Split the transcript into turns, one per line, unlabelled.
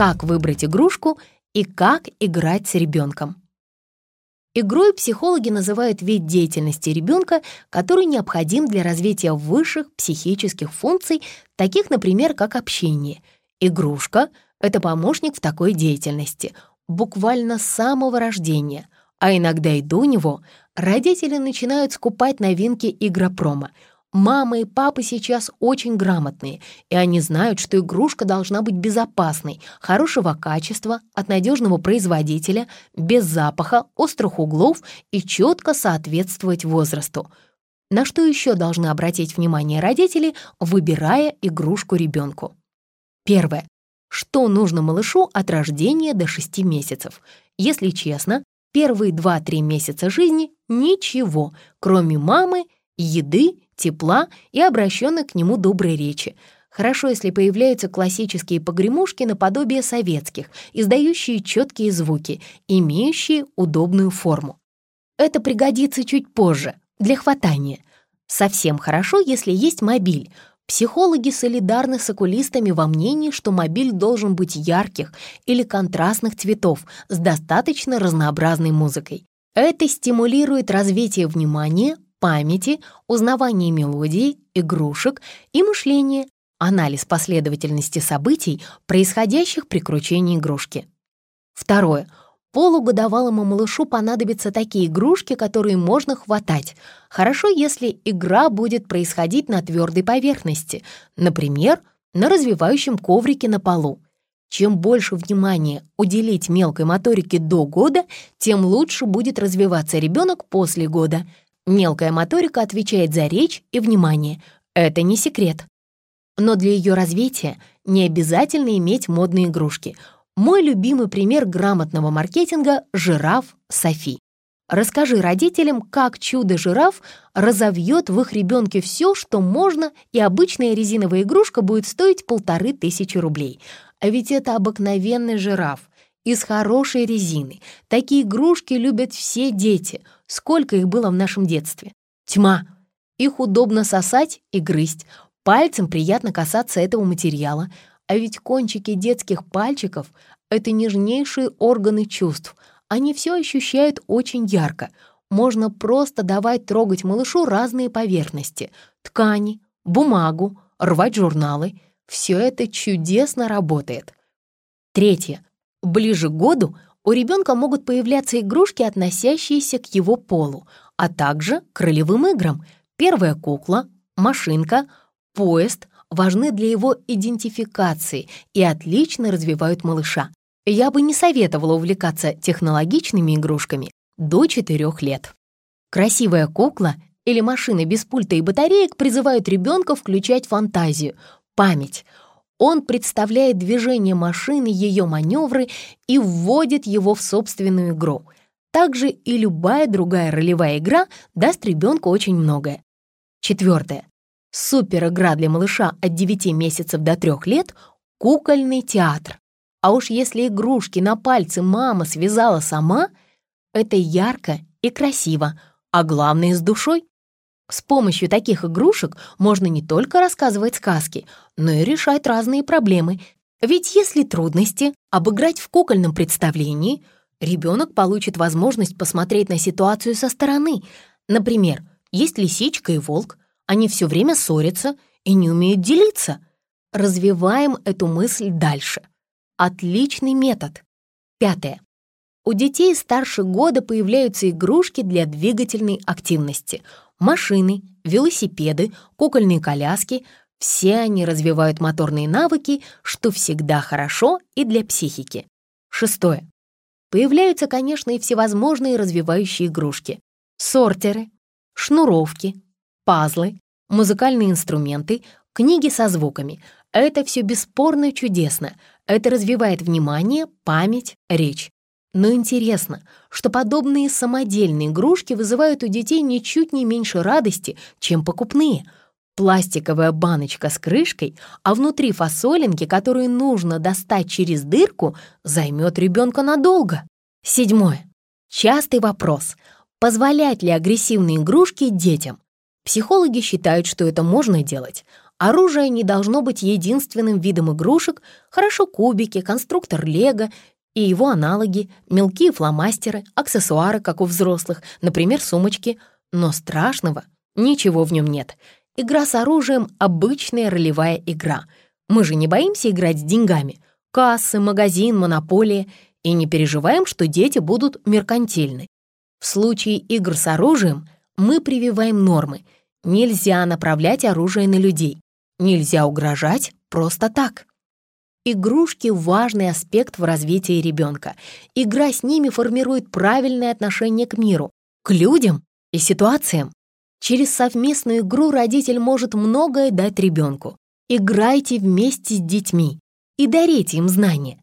как выбрать игрушку и как играть с ребенком. Игрой психологи называют вид деятельности ребенка, который необходим для развития высших психических функций, таких, например, как общение. Игрушка — это помощник в такой деятельности, буквально с самого рождения, а иногда и до него родители начинают скупать новинки игропрома — Мама и папа сейчас очень грамотные, и они знают, что игрушка должна быть безопасной, хорошего качества, от надежного производителя, без запаха, острых углов и четко соответствовать возрасту. На что еще должны обратить внимание родители, выбирая игрушку ребенку? Первое. Что нужно малышу от рождения до 6 месяцев? Если честно, первые 2-3 месяца жизни — ничего, кроме мамы, еды тепла и обращенной к нему доброй речи. Хорошо, если появляются классические погремушки наподобие советских, издающие четкие звуки, имеющие удобную форму. Это пригодится чуть позже, для хватания. Совсем хорошо, если есть мобиль. Психологи солидарны с окулистами во мнении, что мобиль должен быть ярких или контрастных цветов с достаточно разнообразной музыкой. Это стимулирует развитие внимания, памяти, узнавание мелодий, игрушек и мышления, анализ последовательности событий, происходящих при кручении игрушки. Второе. Полугодовалому малышу понадобятся такие игрушки, которые можно хватать. Хорошо, если игра будет происходить на твердой поверхности, например, на развивающем коврике на полу. Чем больше внимания уделить мелкой моторике до года, тем лучше будет развиваться ребенок после года. Мелкая моторика отвечает за речь и внимание. Это не секрет. Но для ее развития не обязательно иметь модные игрушки. Мой любимый пример грамотного маркетинга — жираф Софи. Расскажи родителям, как чудо-жираф разовьет в их ребенке все, что можно, и обычная резиновая игрушка будет стоить полторы тысячи рублей. А ведь это обыкновенный жираф из хорошей резины. Такие игрушки любят все дети — Сколько их было в нашем детстве? Тьма. Их удобно сосать и грызть. Пальцем приятно касаться этого материала. А ведь кончики детских пальчиков — это нежнейшие органы чувств. Они все ощущают очень ярко. Можно просто давать трогать малышу разные поверхности. Ткани, бумагу, рвать журналы. Все это чудесно работает. Третье. Ближе к году — у ребенка могут появляться игрушки, относящиеся к его полу, а также к ролевым играм. Первая кукла, машинка, поезд важны для его идентификации и отлично развивают малыша. Я бы не советовала увлекаться технологичными игрушками до 4 лет. Красивая кукла или машина без пульта и батареек призывают ребенка включать фантазию, память — он представляет движение машины, ее маневры и вводит его в собственную игру. Также и любая другая ролевая игра даст ребенку очень многое. Четвертое. Супер игра для малыша от 9 месяцев до 3 лет — кукольный театр. А уж если игрушки на пальце мама связала сама, это ярко и красиво, а главное — с душой. С помощью таких игрушек можно не только рассказывать сказки, но и решать разные проблемы. Ведь если трудности обыграть в кукольном представлении, ребенок получит возможность посмотреть на ситуацию со стороны. Например, есть лисичка и волк, они все время ссорятся и не умеют делиться. Развиваем эту мысль дальше. Отличный метод. Пятое. У детей старше года появляются игрушки для двигательной активности — Машины, велосипеды, кукольные коляски — все они развивают моторные навыки, что всегда хорошо и для психики. Шестое. Появляются, конечно, и всевозможные развивающие игрушки. Сортеры, шнуровки, пазлы, музыкальные инструменты, книги со звуками. Это все бесспорно чудесно. Это развивает внимание, память, речь. Но интересно, что подобные самодельные игрушки вызывают у детей ничуть не меньше радости, чем покупные. Пластиковая баночка с крышкой, а внутри фасолинки, которую нужно достать через дырку, займет ребенка надолго. Седьмое. Частый вопрос. Позволять ли агрессивные игрушки детям? Психологи считают, что это можно делать. Оружие не должно быть единственным видом игрушек, хорошо кубики, конструктор лего и его аналоги, мелкие фломастеры, аксессуары, как у взрослых, например, сумочки. Но страшного ничего в нем нет. Игра с оружием — обычная ролевая игра. Мы же не боимся играть с деньгами. Кассы, магазин, монополия. И не переживаем, что дети будут меркантильны. В случае игр с оружием мы прививаем нормы. Нельзя направлять оружие на людей. Нельзя угрожать просто так. Игрушки — важный аспект в развитии ребенка. Игра с ними формирует правильное отношение к миру, к людям и ситуациям. Через совместную игру родитель может многое дать ребенку. Играйте вместе с детьми и дарите им знания.